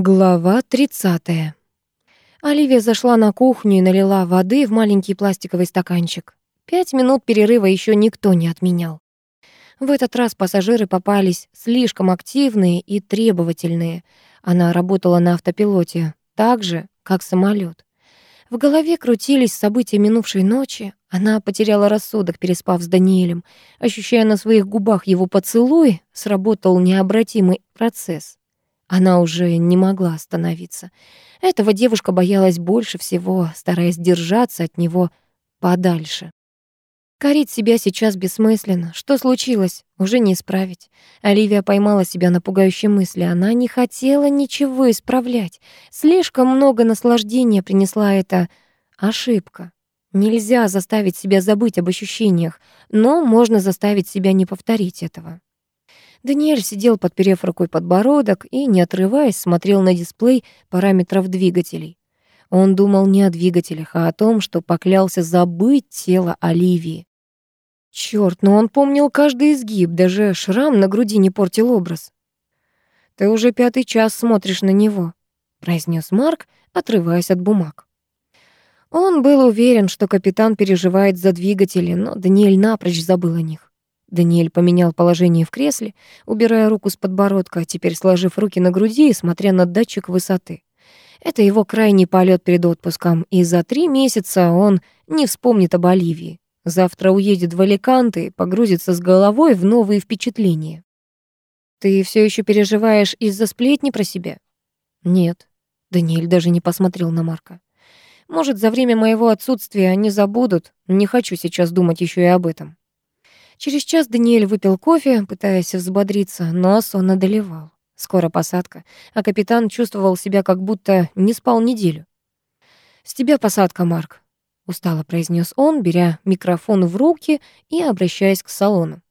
Глава 30. Оливия зашла на кухню и налила воды в маленький пластиковый стаканчик. Пять минут перерыва еще никто не отменял. В этот раз пассажиры попались слишком активные и требовательные. Она работала на автопилоте, так же, как самолет. В голове крутились события минувшей ночи. Она потеряла рассудок, переспав с Даниэлем. Ощущая на своих губах его поцелуй, сработал необратимый процесс. Она уже не могла остановиться. Этого девушка боялась больше всего, стараясь держаться от него подальше. Корить себя сейчас бессмысленно. Что случилось? Уже не исправить. Оливия поймала себя на пугающей мысли. Она не хотела ничего исправлять. Слишком много наслаждения принесла эта ошибка. Нельзя заставить себя забыть об ощущениях, но можно заставить себя не повторить этого. Даниэль сидел, подперев рукой подбородок и, не отрываясь, смотрел на дисплей параметров двигателей. Он думал не о двигателях, а о том, что поклялся забыть тело Оливии. Чёрт, но он помнил каждый изгиб, даже шрам на груди не портил образ. «Ты уже пятый час смотришь на него», — произнес Марк, отрываясь от бумаг. Он был уверен, что капитан переживает за двигатели, но Даниэль напрочь забыл о них. Даниэль поменял положение в кресле, убирая руку с подбородка, а теперь сложив руки на груди и смотря на датчик высоты. Это его крайний полет перед отпуском, и за три месяца он не вспомнит об Оливии. Завтра уедет в Аликанте и погрузится с головой в новые впечатления. Ты все еще переживаешь из-за сплетни про себя? Нет. Даниэль даже не посмотрел на Марка. Может, за время моего отсутствия они забудут. Не хочу сейчас думать еще и об этом. Через час Даниэль выпил кофе, пытаясь взбодриться, но сон одолевал. Скоро посадка, а капитан чувствовал себя как будто не спал неделю. «С тебя посадка, Марк устало произнес он, беря микрофон в руки и обращаясь к салону.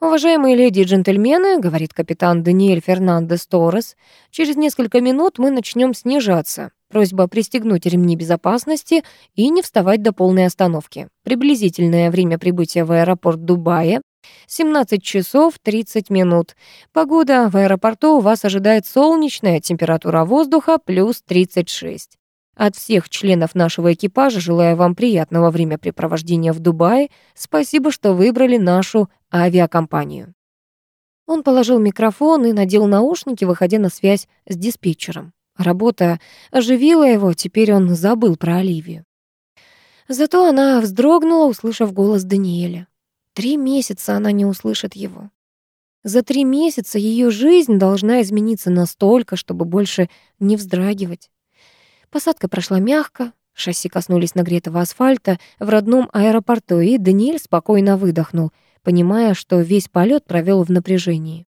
«Уважаемые леди и джентльмены», — говорит капитан Даниэль Фернандес Торрес, «через несколько минут мы начнем снижаться. Просьба пристегнуть ремни безопасности и не вставать до полной остановки. Приблизительное время прибытия в аэропорт Дубая 17 часов 30 минут. Погода в аэропорту у вас ожидает солнечная, температура воздуха плюс 36. От всех членов нашего экипажа желаю вам приятного времяпрепровождения в Дубае. Спасибо, что выбрали нашу авиакомпанию. Он положил микрофон и надел наушники, выходя на связь с диспетчером. Работа оживила его, теперь он забыл про Оливию. Зато она вздрогнула, услышав голос Даниэля. Три месяца она не услышит его. За три месяца ее жизнь должна измениться настолько, чтобы больше не вздрагивать. Посадка прошла мягко, шасси коснулись нагретого асфальта в родном аэропорту, и Даниэль спокойно выдохнул, понимая, что весь полет провел в напряжении.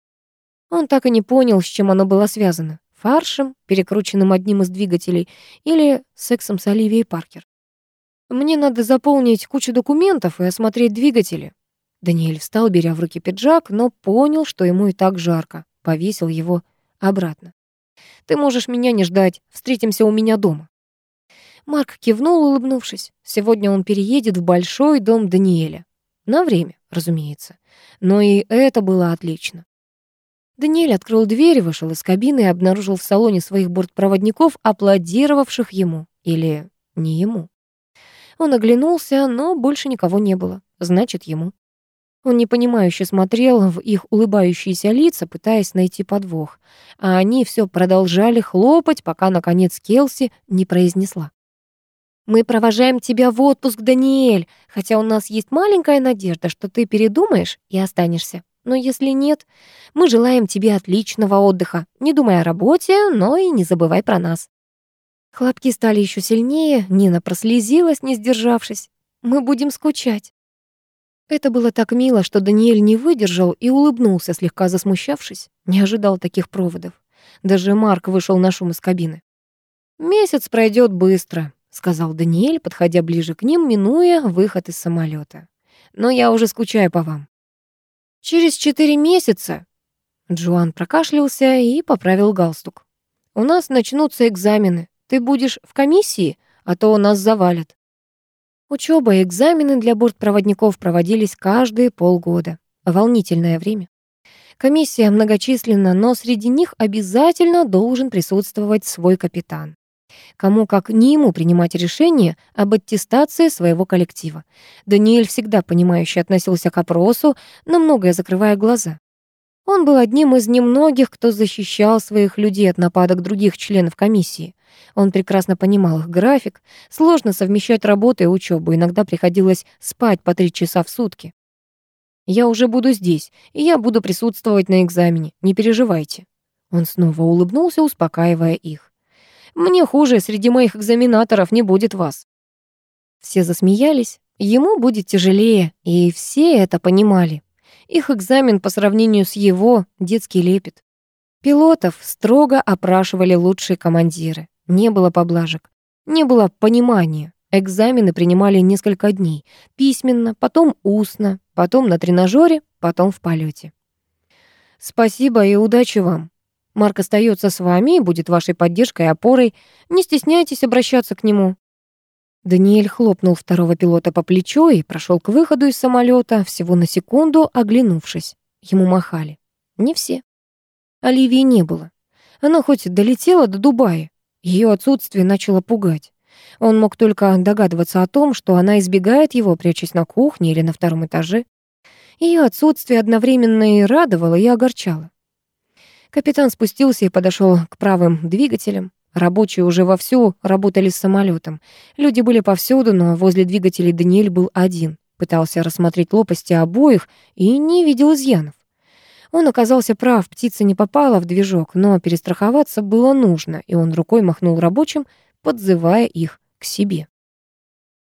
Он так и не понял, с чем оно было связано. Фаршем, перекрученным одним из двигателей, или сексом с Оливией Паркер. «Мне надо заполнить кучу документов и осмотреть двигатели». Даниэль встал, беря в руки пиджак, но понял, что ему и так жарко. Повесил его обратно. Ты можешь меня не ждать. Встретимся у меня дома». Марк кивнул, улыбнувшись. Сегодня он переедет в большой дом Даниэля. На время, разумеется. Но и это было отлично. Даниэль открыл дверь, вышел из кабины и обнаружил в салоне своих бортпроводников, аплодировавших ему. Или не ему. Он оглянулся, но больше никого не было. Значит, ему. Он непонимающе смотрел в их улыбающиеся лица, пытаясь найти подвох, а они все продолжали хлопать, пока, наконец, Келси не произнесла. «Мы провожаем тебя в отпуск, Даниэль, хотя у нас есть маленькая надежда, что ты передумаешь и останешься. Но если нет, мы желаем тебе отличного отдыха, не думая о работе, но и не забывай про нас». Хлопки стали еще сильнее, Нина прослезилась, не сдержавшись. «Мы будем скучать». Это было так мило, что Даниэль не выдержал и улыбнулся, слегка засмущавшись. Не ожидал таких проводов. Даже Марк вышел на шум из кабины. «Месяц пройдет быстро», — сказал Даниэль, подходя ближе к ним, минуя выход из самолета. «Но я уже скучаю по вам». «Через четыре месяца...» Джоан прокашлялся и поправил галстук. «У нас начнутся экзамены. Ты будешь в комиссии, а то нас завалят». Учеба и экзамены для бортпроводников проводились каждые полгода. Волнительное время. Комиссия многочисленна, но среди них обязательно должен присутствовать свой капитан. Кому как не ему принимать решение об аттестации своего коллектива. Даниэль всегда понимающе относился к опросу, на многое закрывая глаза. Он был одним из немногих, кто защищал своих людей от нападок других членов комиссии. Он прекрасно понимал их график, сложно совмещать работу и учебу, иногда приходилось спать по три часа в сутки. «Я уже буду здесь, и я буду присутствовать на экзамене, не переживайте». Он снова улыбнулся, успокаивая их. «Мне хуже, среди моих экзаменаторов не будет вас». Все засмеялись, ему будет тяжелее, и все это понимали. Их экзамен по сравнению с его — детский лепет. Пилотов строго опрашивали лучшие командиры. Не было поблажек, не было понимания. Экзамены принимали несколько дней. Письменно, потом устно, потом на тренажере, потом в полете. Спасибо и удачи вам. Марк остается с вами и будет вашей поддержкой и опорой. Не стесняйтесь обращаться к нему. Даниэль хлопнул второго пилота по плечу и прошел к выходу из самолета, всего на секунду оглянувшись. Ему махали. Не все. Оливии не было. Она хоть долетела до Дубая, ее отсутствие начало пугать. Он мог только догадываться о том, что она избегает его, прячась на кухне или на втором этаже. Ее отсутствие одновременно и радовало, и огорчало. Капитан спустился и подошел к правым двигателям. Рабочие уже вовсю работали с самолетом. Люди были повсюду, но возле двигателей Даниэль был один. Пытался рассмотреть лопасти обоих и не видел изъянов. Он оказался прав, птица не попала в движок, но перестраховаться было нужно, и он рукой махнул рабочим, подзывая их к себе.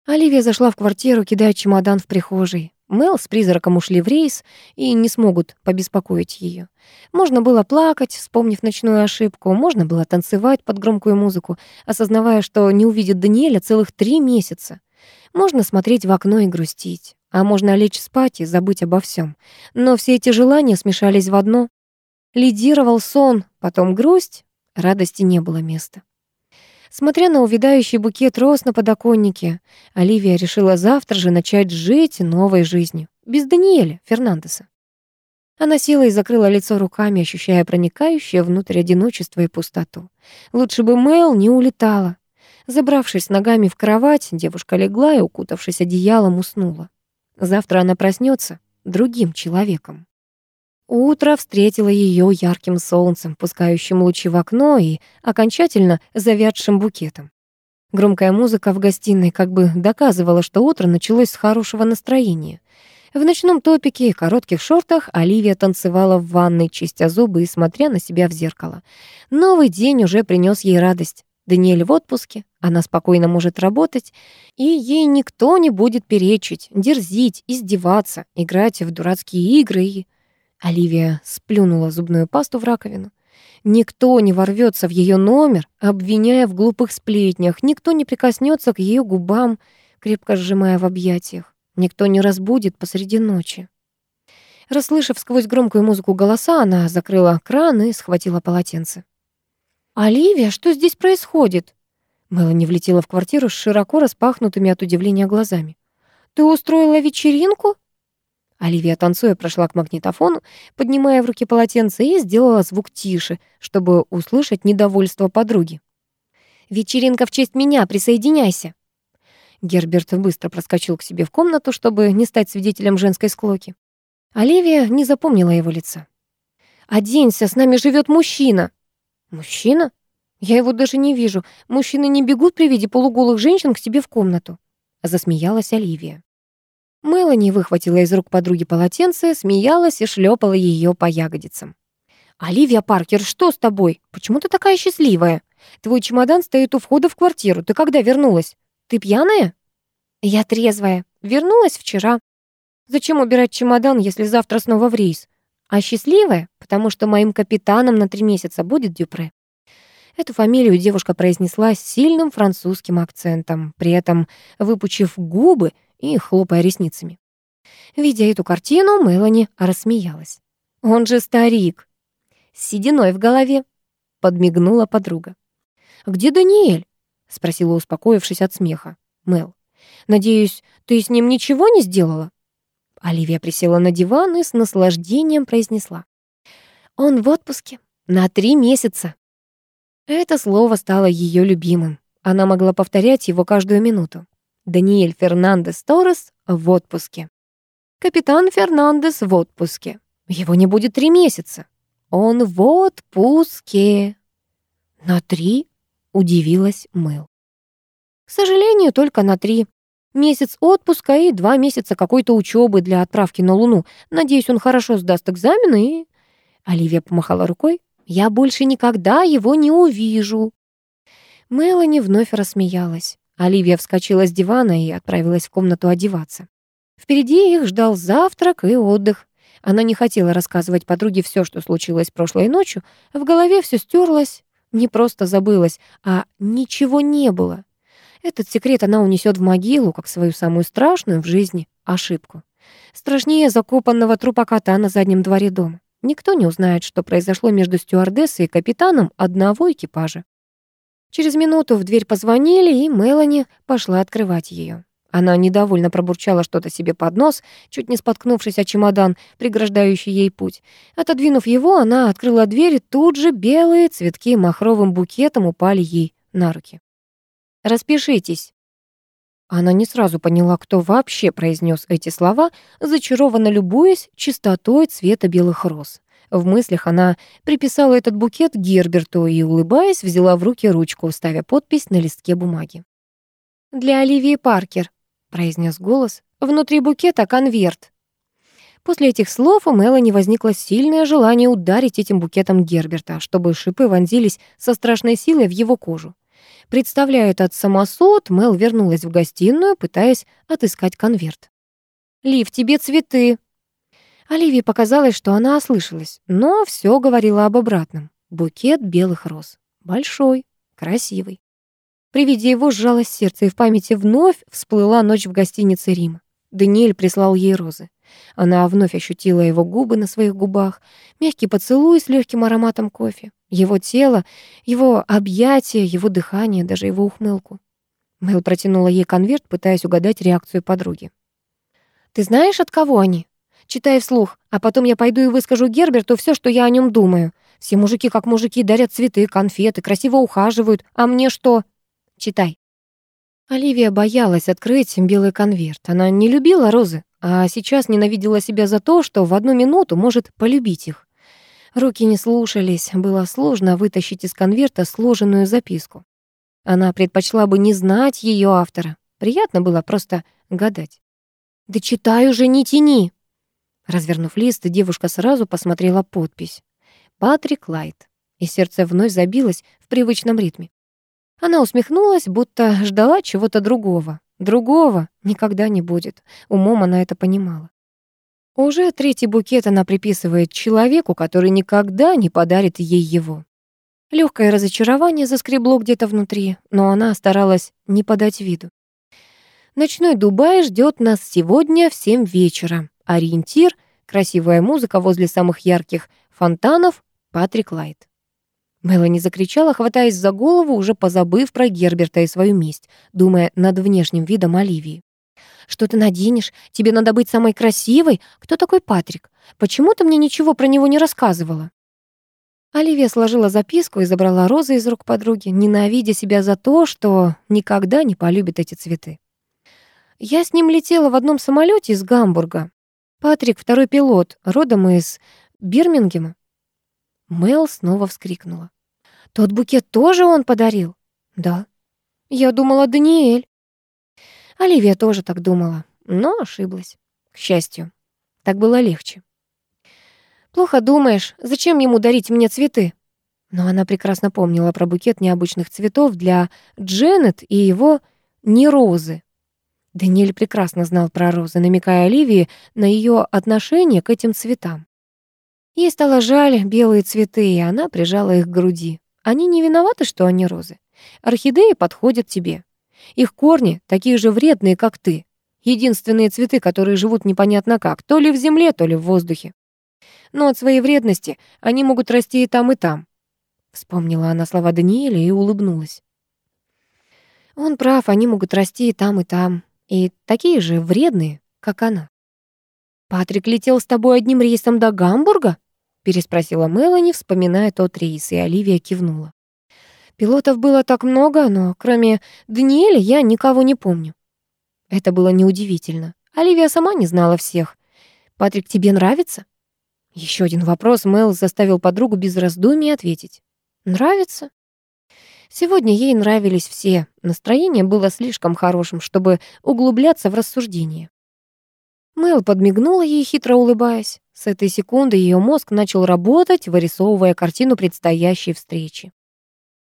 Оливия зашла в квартиру, кидая чемодан в прихожей. Мел с призраком ушли в рейс и не смогут побеспокоить ее. Можно было плакать, вспомнив ночную ошибку, можно было танцевать под громкую музыку, осознавая, что не увидит Даниэля целых три месяца. Можно смотреть в окно и грустить, а можно лечь спать и забыть обо всем. Но все эти желания смешались в одно. Лидировал сон, потом грусть, радости не было места. Смотря на увядающий букет роз на подоконнике, Оливия решила завтра же начать жить новой жизнью, без Даниэля Фернандеса. Она села и закрыла лицо руками, ощущая проникающее внутрь одиночество и пустоту. Лучше бы Мэл не улетала. Забравшись ногами в кровать, девушка легла и, укутавшись одеялом, уснула. Завтра она проснется другим человеком. Утро встретило ее ярким солнцем, пускающим лучи в окно и окончательно завядшим букетом. Громкая музыка в гостиной как бы доказывала, что утро началось с хорошего настроения. В ночном топике и коротких шортах Оливия танцевала в ванной, чистя зубы и смотря на себя в зеркало. Новый день уже принес ей радость. Даниэль в отпуске, она спокойно может работать, и ей никто не будет перечить, дерзить, издеваться, играть в дурацкие игры и Оливия сплюнула зубную пасту в раковину. Никто не ворвется в ее номер, обвиняя в глупых сплетнях. Никто не прикоснется к ее губам, крепко сжимая в объятиях. Никто не разбудит посреди ночи. Расслышав сквозь громкую музыку голоса, она закрыла кран и схватила полотенце. «Оливия, что здесь происходит?» Мелани влетела в квартиру с широко распахнутыми от удивления глазами. «Ты устроила вечеринку?» Оливия, танцуя, прошла к магнитофону, поднимая в руки полотенце и сделала звук тише, чтобы услышать недовольство подруги. «Вечеринка в честь меня, присоединяйся!» Герберт быстро проскочил к себе в комнату, чтобы не стать свидетелем женской склоки. Оливия не запомнила его лица. «Оденься, с нами живет мужчина!» «Мужчина? Я его даже не вижу. Мужчины не бегут при виде полуголых женщин к себе в комнату!» Засмеялась Оливия. Мелани выхватила из рук подруги полотенце, смеялась и шлепала ее по ягодицам. «Оливия Паркер, что с тобой? Почему ты такая счастливая? Твой чемодан стоит у входа в квартиру. Ты когда вернулась? Ты пьяная?» «Я трезвая. Вернулась вчера. Зачем убирать чемодан, если завтра снова в рейс? А счастливая, потому что моим капитаном на три месяца будет Дюпре». Эту фамилию девушка произнесла с сильным французским акцентом, при этом выпучив губы и хлопая ресницами. Видя эту картину, Мелани рассмеялась. «Он же старик!» «С сединой в голове!» — подмигнула подруга. «Где Даниэль?» — спросила, успокоившись от смеха. Мел. «Надеюсь, ты с ним ничего не сделала?» Оливия присела на диван и с наслаждением произнесла. Он в отпуске. На три месяца. Это слово стало ее любимым. Она могла повторять его каждую минуту. Даниэль Фернандес Торрес в отпуске. Капитан Фернандес в отпуске. Его не будет три месяца. Он в отпуске. На три? Удивилась Мэл. К сожалению, только на три. Месяц отпуска и два месяца какой-то учебы для отправки на Луну. Надеюсь, он хорошо сдаст экзамены и... Оливия помахала рукой. «Я больше никогда его не увижу». Мелани вновь рассмеялась. Оливия вскочила с дивана и отправилась в комнату одеваться. Впереди их ждал завтрак и отдых. Она не хотела рассказывать подруге все, что случилось прошлой ночью. В голове все стерлось, не просто забылось, а ничего не было. Этот секрет она унесет в могилу, как свою самую страшную в жизни ошибку. Страшнее закопанного трупа кота на заднем дворе дома. Никто не узнает, что произошло между стюардессой и капитаном одного экипажа. Через минуту в дверь позвонили, и Мелани пошла открывать ее. Она недовольно пробурчала что-то себе под нос, чуть не споткнувшись о чемодан, преграждающий ей путь. Отодвинув его, она открыла дверь, и тут же белые цветки махровым букетом упали ей на руки. «Распишитесь». Она не сразу поняла, кто вообще произнес эти слова, зачарованно любуясь чистотой цвета белых роз. В мыслях она приписала этот букет Герберту и, улыбаясь, взяла в руки ручку, ставя подпись на листке бумаги. «Для Оливии Паркер», — произнес голос. «Внутри букета конверт». После этих слов у Мелани возникло сильное желание ударить этим букетом Герберта, чтобы шипы вонзились со страшной силой в его кожу. Представляя этот самосуд, Мел вернулась в гостиную, пытаясь отыскать конверт. «Лив, тебе цветы!» Оливии показалось, что она ослышалась, но все говорило об обратном. Букет белых роз. Большой, красивый. При виде его сжалось сердце, и в памяти вновь всплыла ночь в гостинице Рима. Даниэль прислал ей розы. Она вновь ощутила его губы на своих губах, мягкий поцелуй с легким ароматом кофе. Его тело, его объятия, его дыхание, даже его ухмылку. Мэл протянула ей конверт, пытаясь угадать реакцию подруги. «Ты знаешь, от кого они? Читай вслух, а потом я пойду и выскажу Герберту все, что я о нем думаю. Все мужики, как мужики, дарят цветы, конфеты, красиво ухаживают. А мне что? Читай». Оливия боялась открыть белый конверт. Она не любила розы, а сейчас ненавидела себя за то, что в одну минуту может полюбить их. Руки не слушались, было сложно вытащить из конверта сложенную записку. Она предпочла бы не знать ее автора. Приятно было просто гадать. «Да читай уже, не тяни!» Развернув лист, девушка сразу посмотрела подпись. «Патрик Лайт». И сердце вновь забилось в привычном ритме. Она усмехнулась, будто ждала чего-то другого. Другого никогда не будет. Умом она это понимала. Уже третий букет она приписывает человеку, который никогда не подарит ей его. Легкое разочарование заскребло где-то внутри, но она старалась не подать виду. Ночной Дубай ждет нас сегодня в семь вечера. Ориентир — красивая музыка возле самых ярких фонтанов Патрик Лайт. Мелани закричала, хватаясь за голову, уже позабыв про Герберта и свою месть, думая над внешним видом Оливии. Что ты наденешь? Тебе надо быть самой красивой. Кто такой Патрик? Почему ты мне ничего про него не рассказывала?» Оливия сложила записку и забрала розы из рук подруги, ненавидя себя за то, что никогда не полюбит эти цветы. Я с ним летела в одном самолете из Гамбурга. Патрик — второй пилот, родом из Бирмингема. Мел снова вскрикнула. «Тот букет тоже он подарил?» «Да». «Я думала, Даниэль». Оливия тоже так думала, но ошиблась. К счастью, так было легче. «Плохо думаешь, зачем ему дарить мне цветы?» Но она прекрасно помнила про букет необычных цветов для Дженнет и его «не розы». Даниэль прекрасно знал про розы, намекая Оливии на ее отношение к этим цветам. Ей стало жаль белые цветы, и она прижала их к груди. Они не виноваты, что они розы. Орхидеи подходят тебе. Их корни такие же вредные, как ты. Единственные цветы, которые живут непонятно как, то ли в земле, то ли в воздухе. Но от своей вредности они могут расти и там, и там. Вспомнила она слова Даниэля и улыбнулась. Он прав, они могут расти и там, и там. И такие же вредные, как она. «Патрик летел с тобой одним рейсом до Гамбурга?» переспросила Мелани, вспоминая тот рейс, и Оливия кивнула. Пилотов было так много, но кроме Даниэля я никого не помню. Это было неудивительно. Оливия сама не знала всех. «Патрик, тебе нравится?» Еще один вопрос Мел заставил подругу без раздумий ответить. «Нравится?» Сегодня ей нравились все. Настроение было слишком хорошим, чтобы углубляться в рассуждение. Мел подмигнула ей, хитро улыбаясь. С этой секунды ее мозг начал работать, вырисовывая картину предстоящей встречи.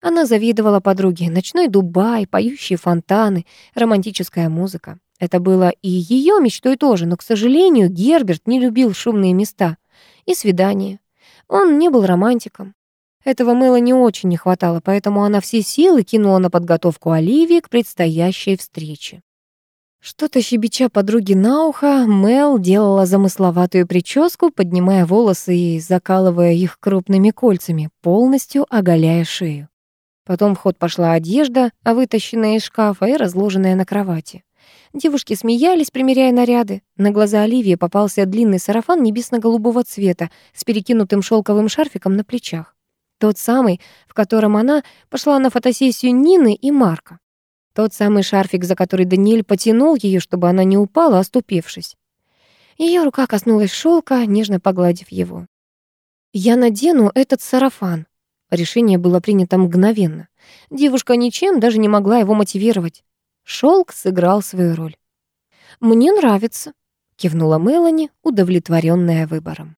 Она завидовала подруге. Ночной Дубай, поющие фонтаны, романтическая музыка. Это было и ее мечтой тоже, но, к сожалению, Герберт не любил шумные места и свидания. Он не был романтиком. Этого Мэла не очень не хватало, поэтому она все силы кинула на подготовку Оливии к предстоящей встрече. Что-то щебеча подруги на ухо, Мел делала замысловатую прическу, поднимая волосы и закалывая их крупными кольцами, полностью оголяя шею. Потом в ход пошла одежда, вытащенная из шкафа и разложенная на кровати. Девушки смеялись, примеряя наряды. На глаза Оливии попался длинный сарафан небесно-голубого цвета с перекинутым шелковым шарфиком на плечах. Тот самый, в котором она пошла на фотосессию Нины и Марка. Тот самый шарфик, за который Даниэль потянул ее, чтобы она не упала, оступившись. Ее рука коснулась шелка, нежно погладив его. «Я надену этот сарафан», Решение было принято мгновенно. Девушка ничем даже не могла его мотивировать. Шелк сыграл свою роль. «Мне нравится», — кивнула Мелани, удовлетворенная выбором.